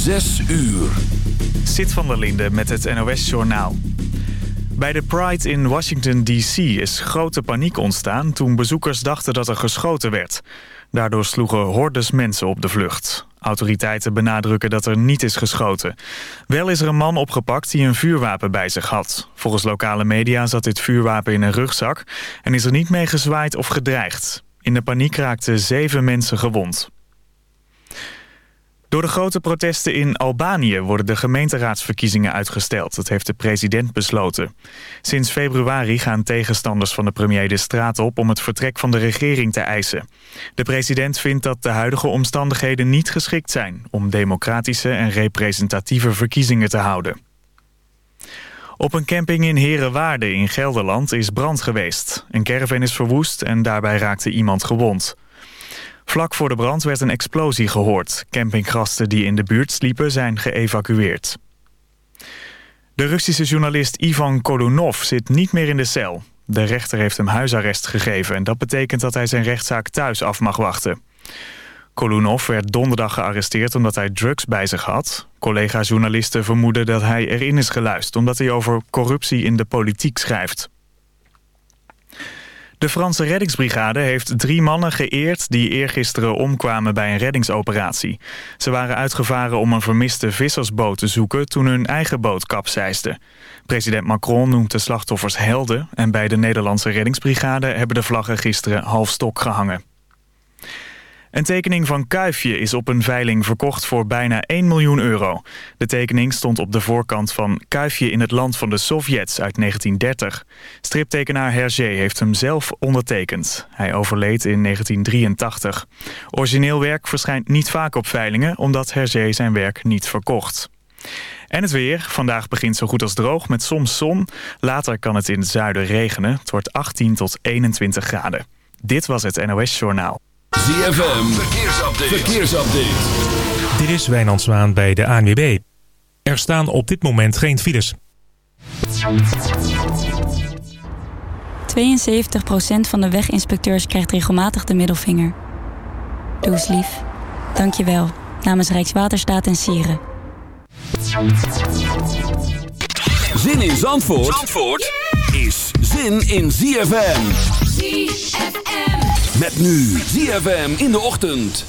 Zes uur. Zit van der Linde met het NOS-journaal. Bij de Pride in Washington D.C. is grote paniek ontstaan... toen bezoekers dachten dat er geschoten werd. Daardoor sloegen hordes mensen op de vlucht. Autoriteiten benadrukken dat er niet is geschoten. Wel is er een man opgepakt die een vuurwapen bij zich had. Volgens lokale media zat dit vuurwapen in een rugzak... en is er niet mee gezwaaid of gedreigd. In de paniek raakten zeven mensen gewond. Door de grote protesten in Albanië worden de gemeenteraadsverkiezingen uitgesteld. Dat heeft de president besloten. Sinds februari gaan tegenstanders van de premier de straat op om het vertrek van de regering te eisen. De president vindt dat de huidige omstandigheden niet geschikt zijn om democratische en representatieve verkiezingen te houden. Op een camping in Herenwaarde in Gelderland is brand geweest. Een caravan is verwoest en daarbij raakte iemand gewond. Vlak voor de brand werd een explosie gehoord. Campinggasten die in de buurt sliepen zijn geëvacueerd. De Russische journalist Ivan Kolunov zit niet meer in de cel. De rechter heeft hem huisarrest gegeven... en dat betekent dat hij zijn rechtszaak thuis af mag wachten. Kolunov werd donderdag gearresteerd omdat hij drugs bij zich had. Collega-journalisten vermoeden dat hij erin is geluisterd... omdat hij over corruptie in de politiek schrijft. De Franse reddingsbrigade heeft drie mannen geëerd... die eergisteren omkwamen bij een reddingsoperatie. Ze waren uitgevaren om een vermiste vissersboot te zoeken... toen hun eigen boot kapseisde. President Macron noemt de slachtoffers helden... en bij de Nederlandse reddingsbrigade hebben de vlaggen gisteren half stok gehangen. Een tekening van Kuifje is op een veiling verkocht voor bijna 1 miljoen euro. De tekening stond op de voorkant van Kuifje in het land van de Sovjets uit 1930. Striptekenaar Hergé heeft hem zelf ondertekend. Hij overleed in 1983. Origineel werk verschijnt niet vaak op veilingen... omdat Hergé zijn werk niet verkocht. En het weer. Vandaag begint zo goed als droog met soms zon. Later kan het in het zuiden regenen. Het wordt 18 tot 21 graden. Dit was het NOS Journaal. ZFM, verkeersupdate. verkeersupdate. Dit is Wijnand Zwaan bij de ANWB. Er staan op dit moment geen files. 72% van de weginspecteurs krijgt regelmatig de middelvinger. Doe eens lief. Dank je wel. Namens Rijkswaterstaat en Sieren. Zin in Zandvoort, Zandvoort is zin in ZFM. ZFM. Met nu ZFM in de ochtend.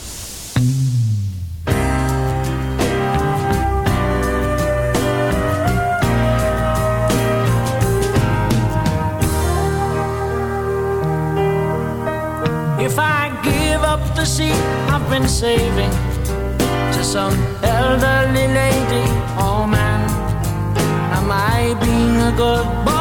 If I give up the seat I've been saving to some elderly lady, oh man, am I being a good boy?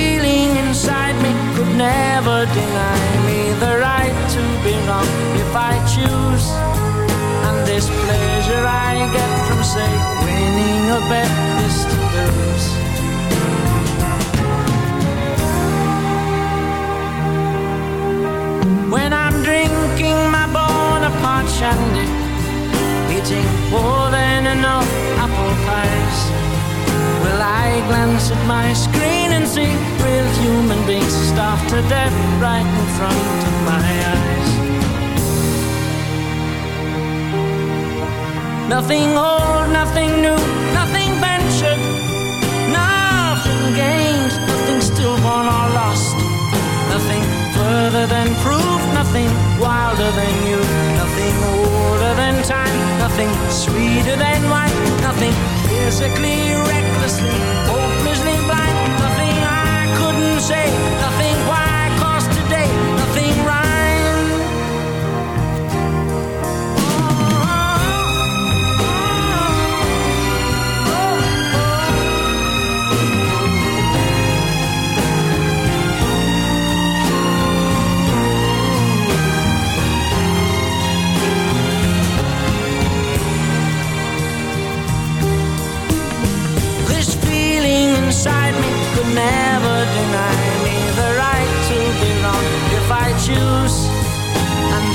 feeling inside me could never deny me the right to be wrong if I choose. And this pleasure I get from, say, winning a bet is to lose. When I'm drinking my Bonaparte shandy, eating more than enough apple pies, will I glance at my screen and see human beings starved to death right in front of my eyes? Nothing old, nothing new, nothing ventured, nothing gained, nothing stillborn or lost, nothing further than proof, nothing wilder than you, nothing older than time, nothing sweeter than wine, nothing physically, recklessly, hopelessly say,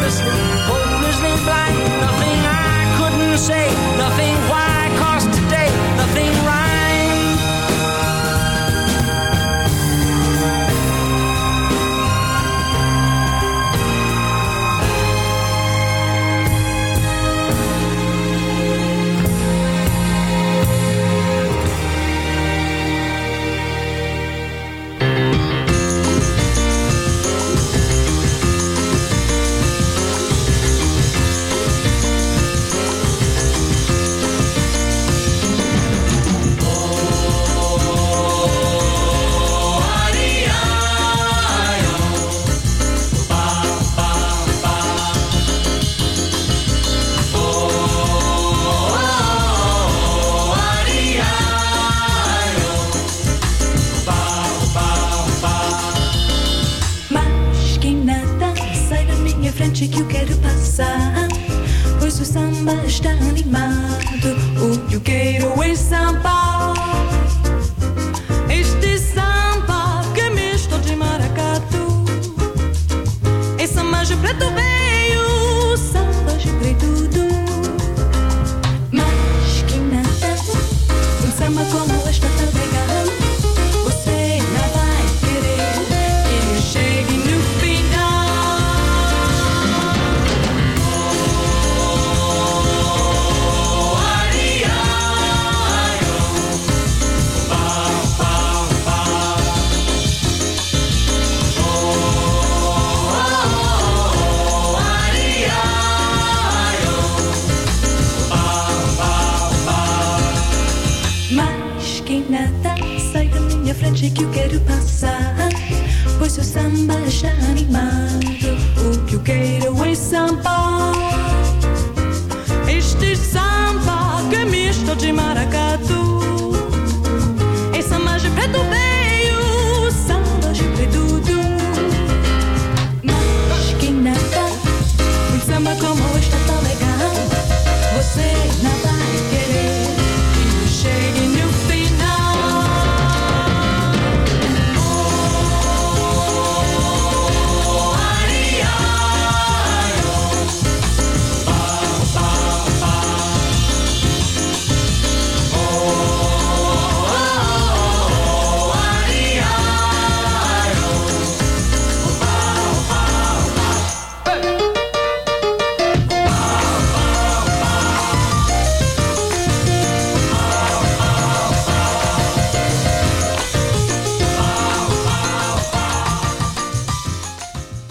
hopelessly minha frente que eu quero passar. Pois o samba está animado. O que eu quero é samba. Este samba que é misto de maracatu.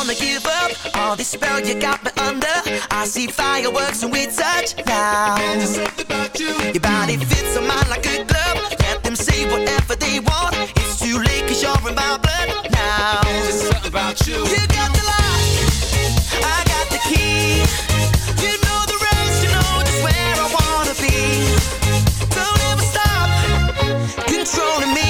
Wanna give up All this spell you got me under. I see fireworks when we touch now. Just something about you. Your body fits on mine like a glove. Let them say whatever they want. It's too late cause you're in my blood now. Just something about you. You got the lock, I got the key. You know the rest, you know just where I wanna be. Don't ever stop controlling me.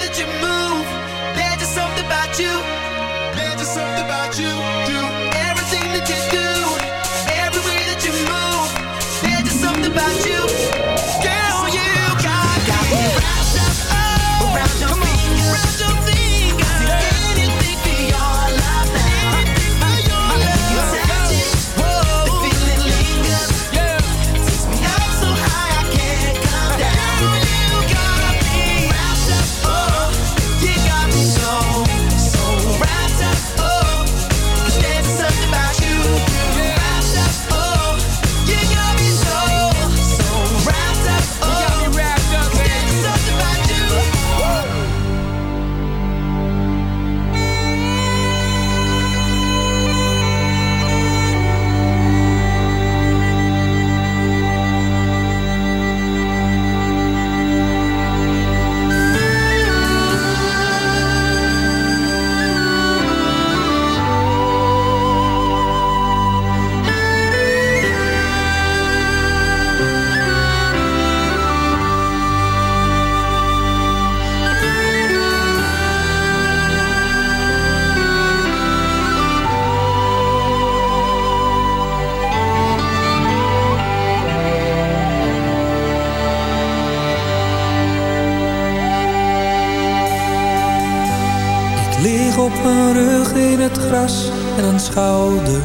schouder.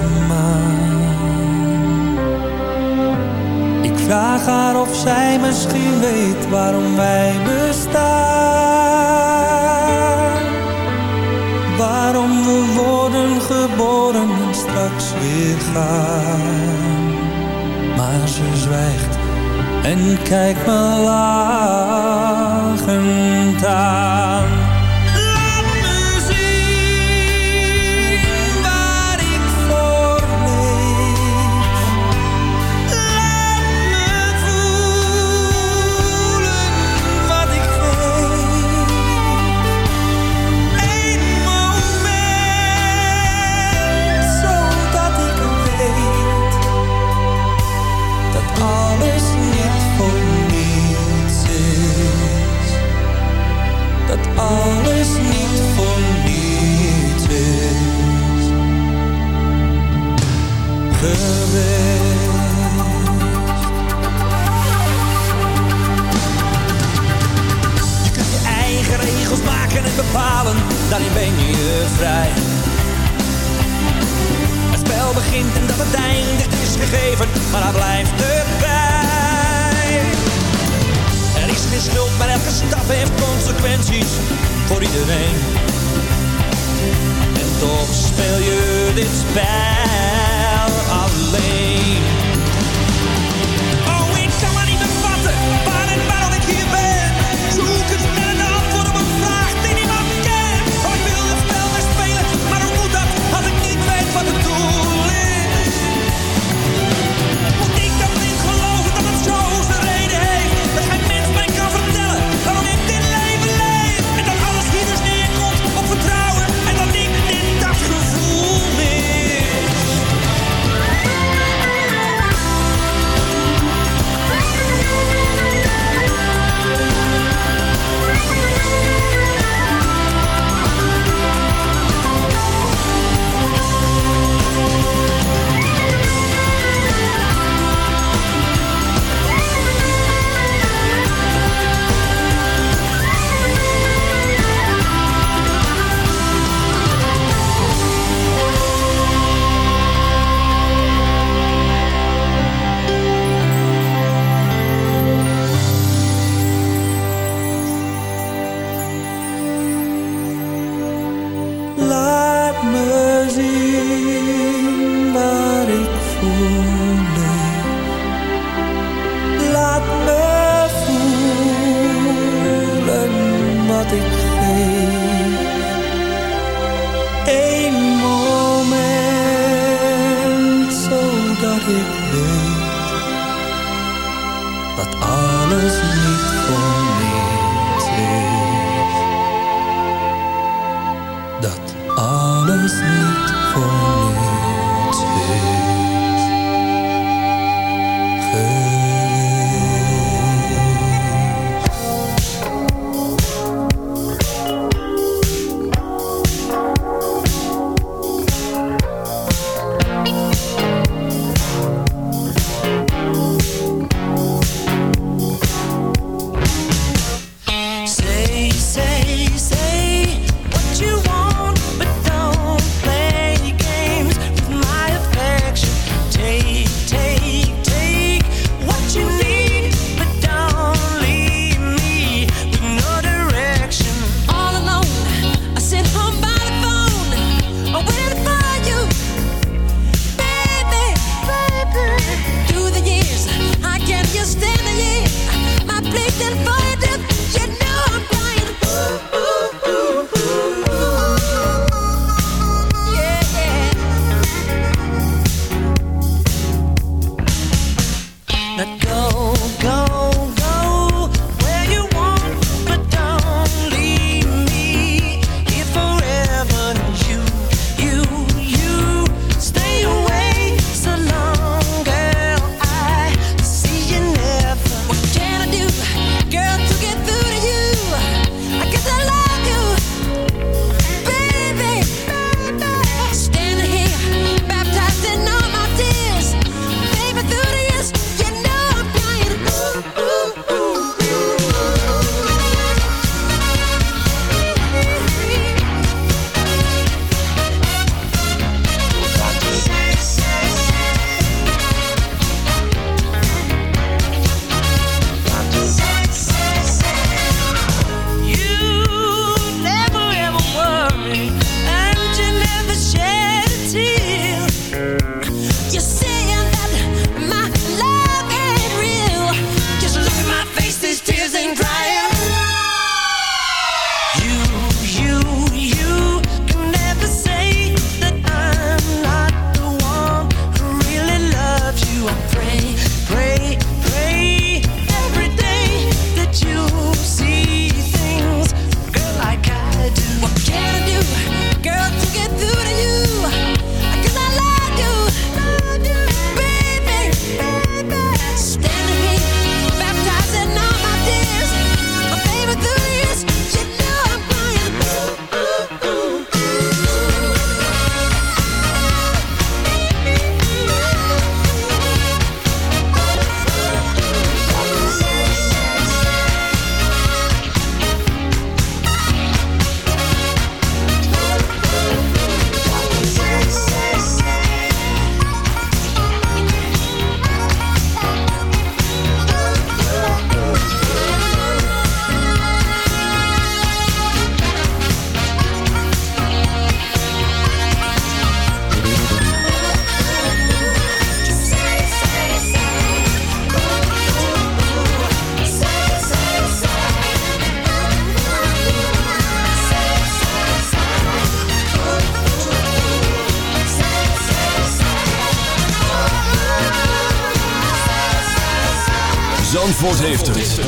Zandvoort heeft het.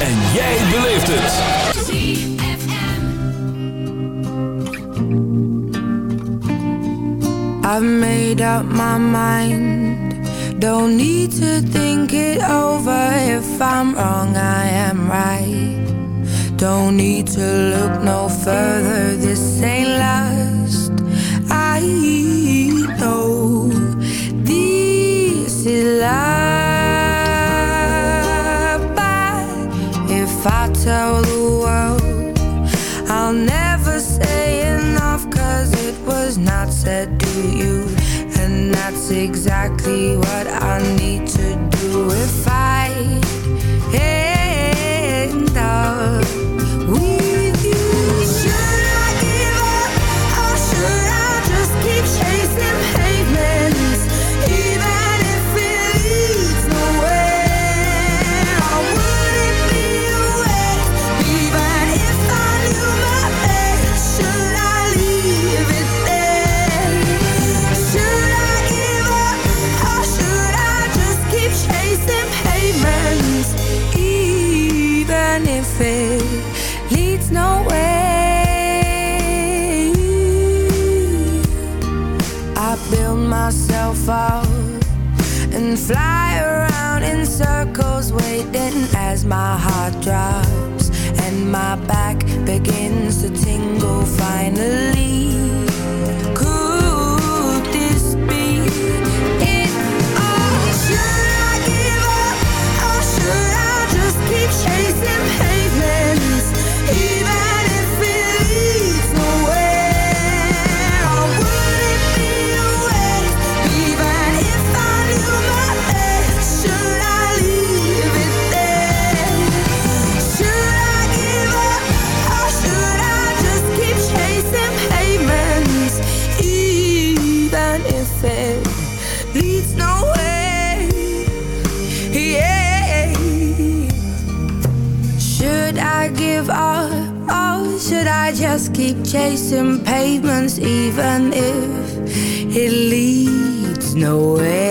En jij beleeft het. I've made up my mind. Don't need to think it over. If I'm wrong, I am right. Don't need to look no further. This exactly what chasing pavements even if it leads nowhere?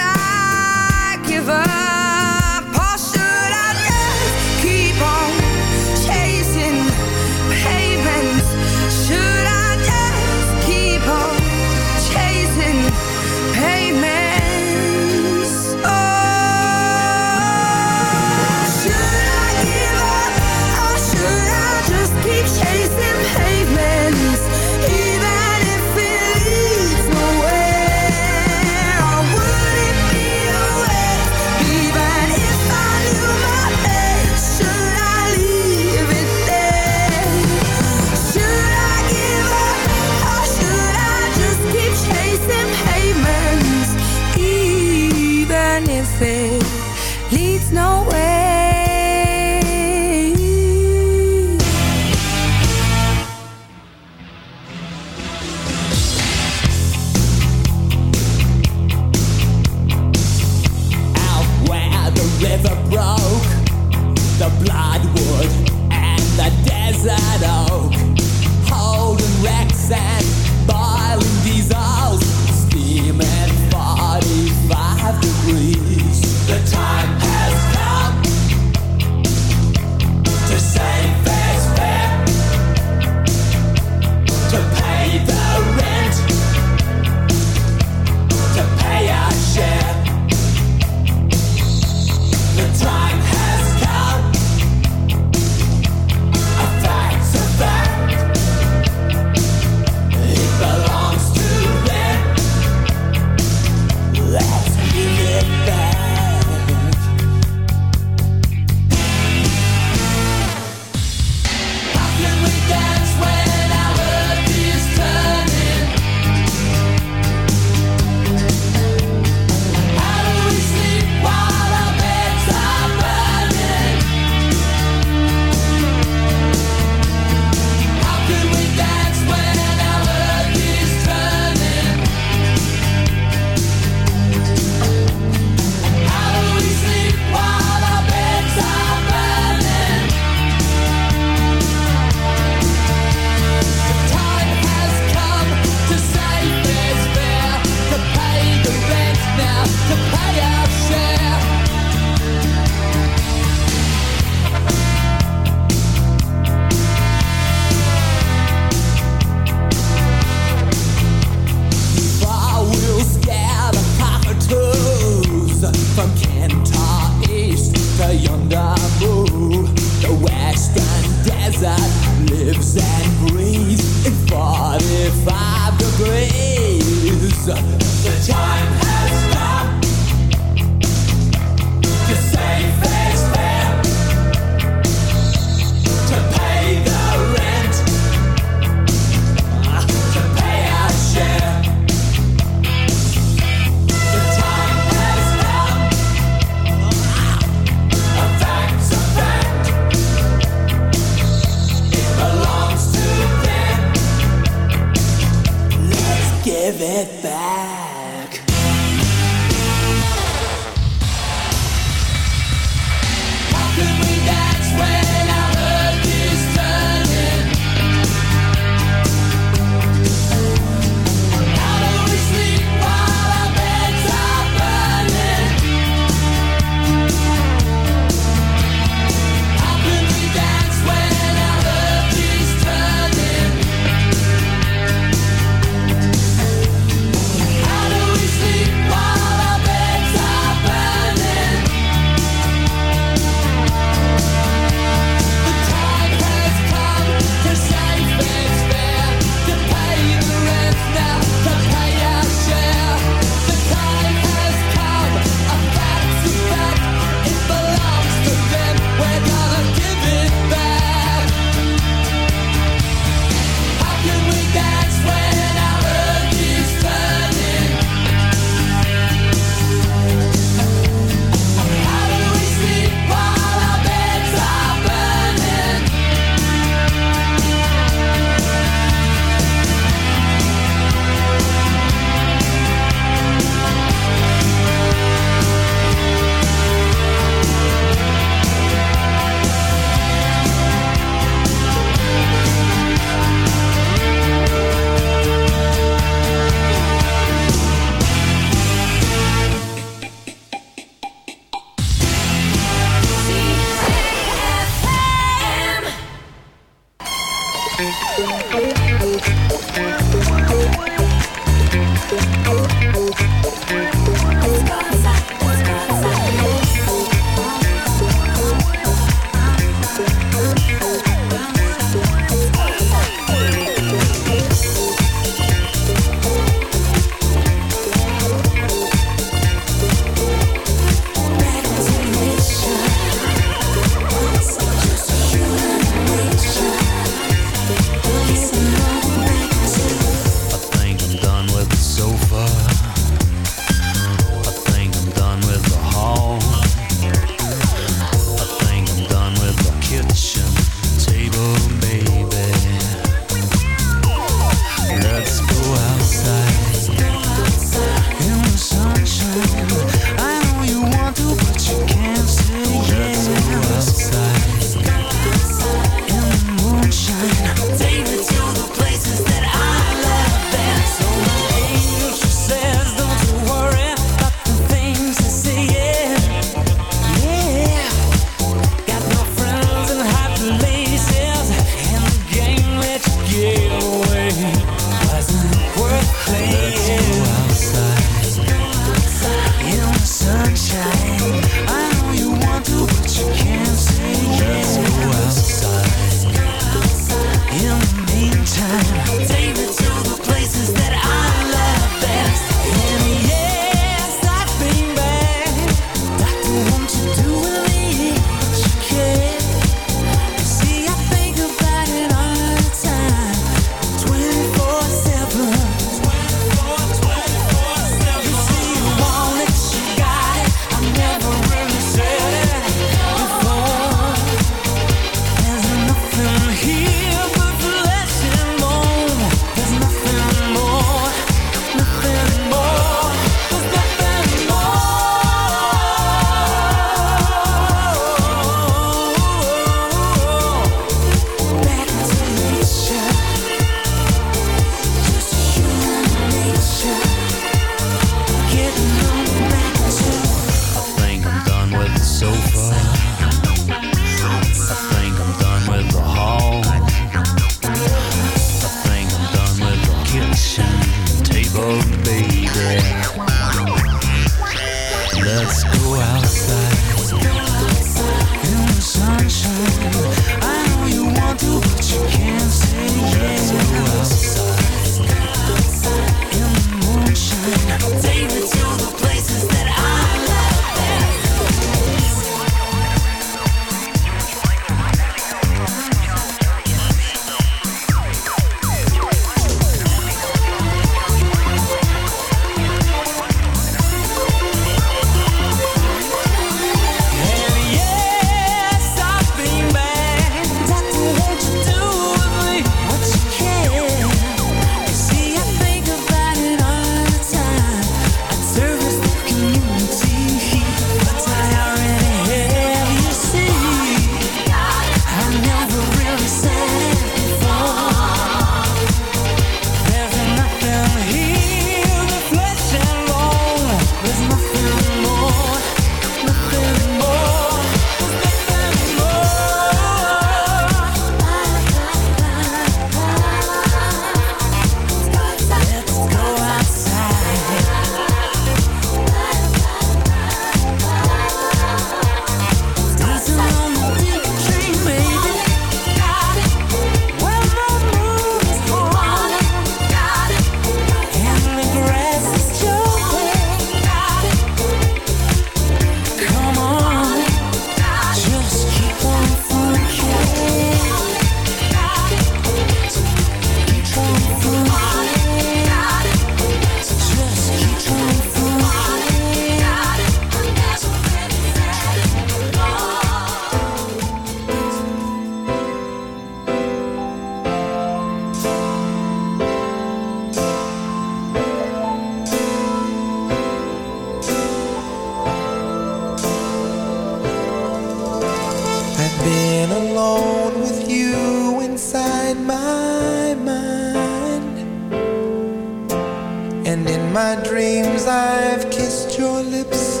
times I've kissed your lips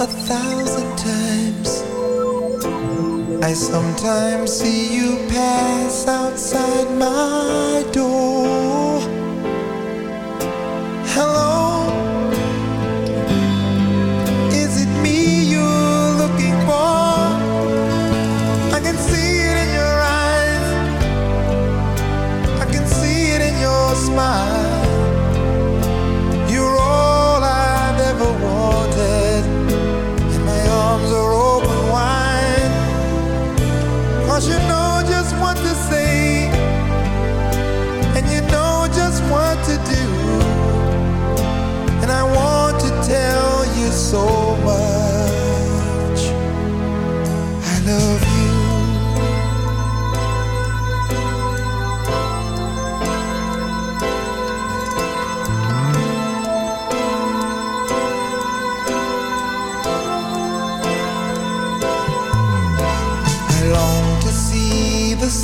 a thousand times. I sometimes see you pass outside my door. Hello.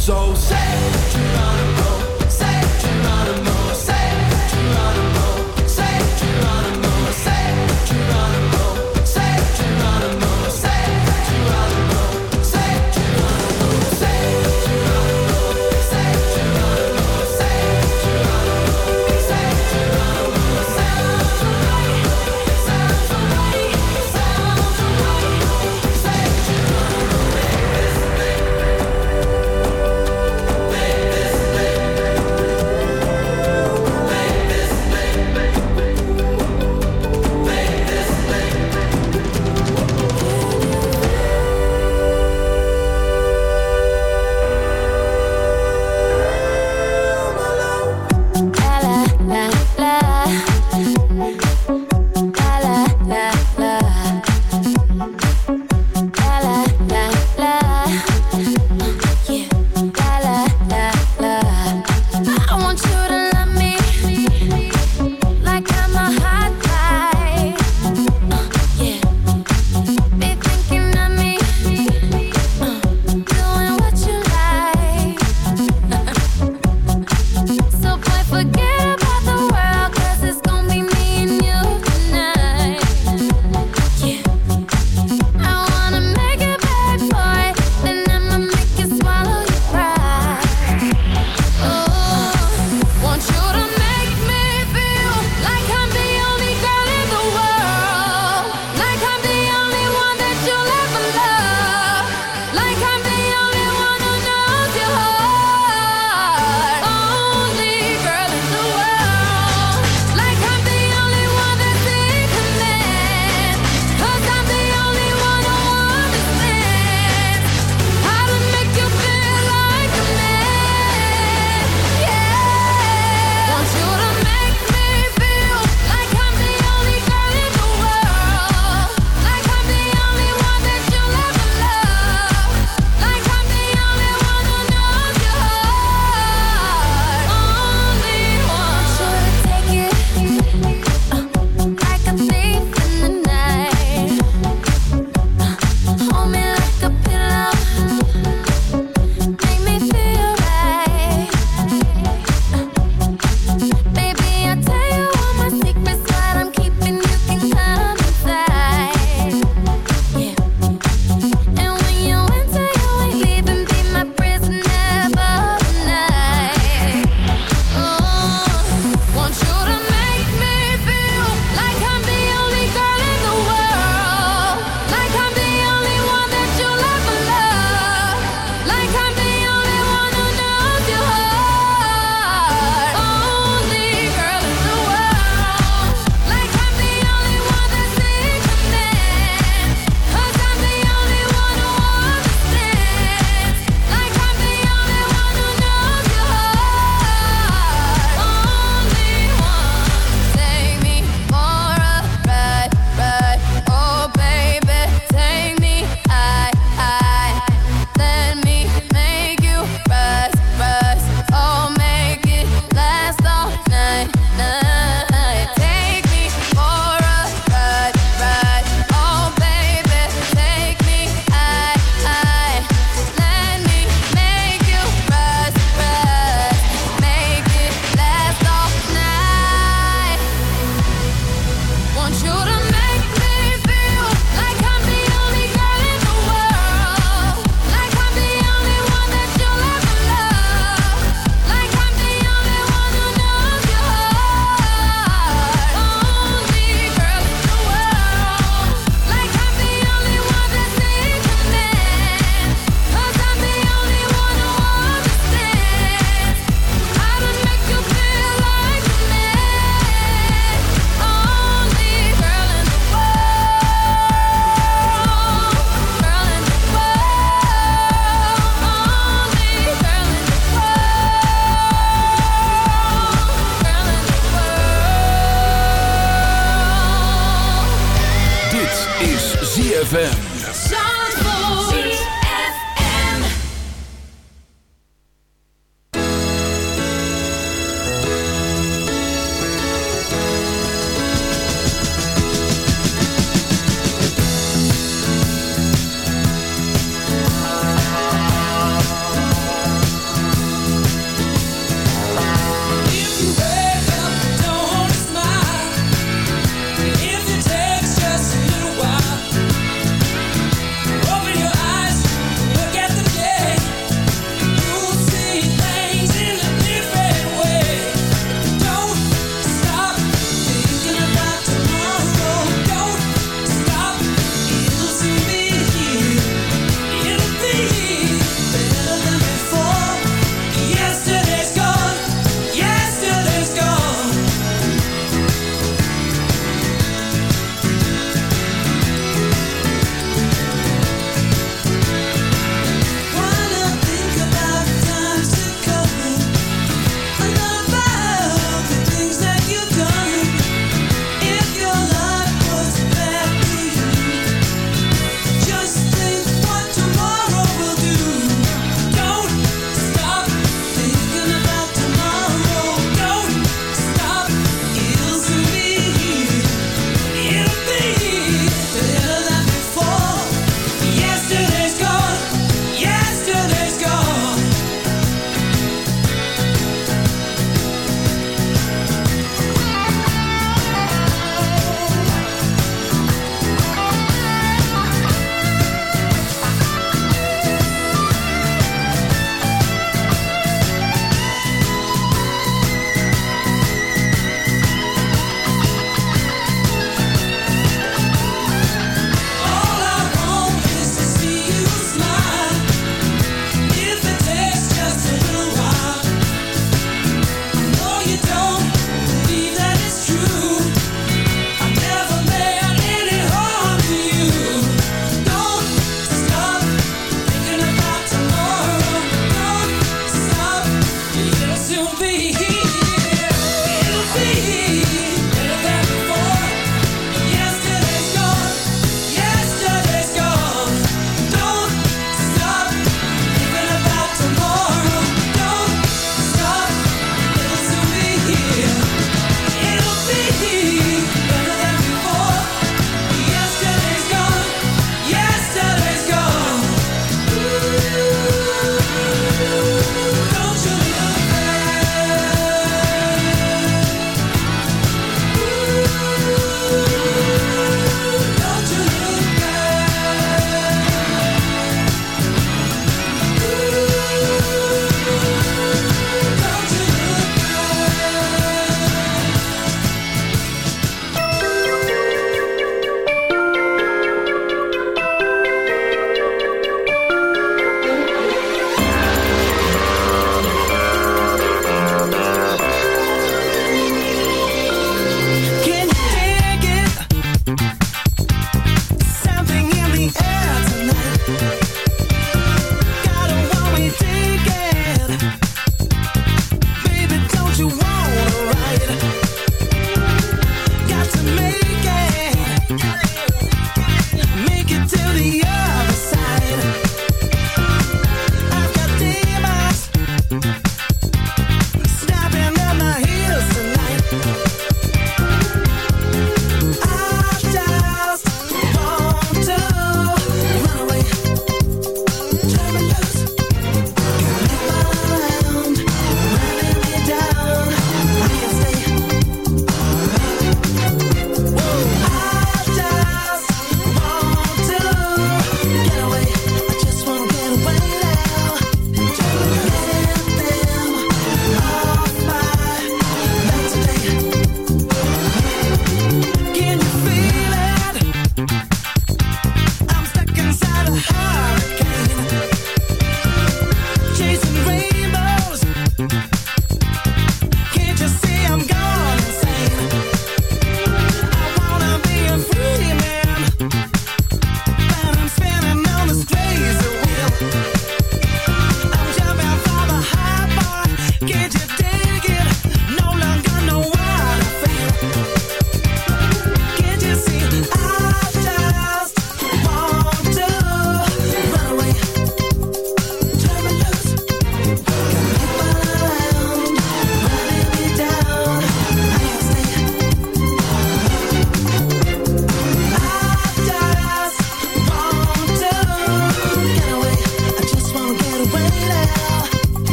So say what you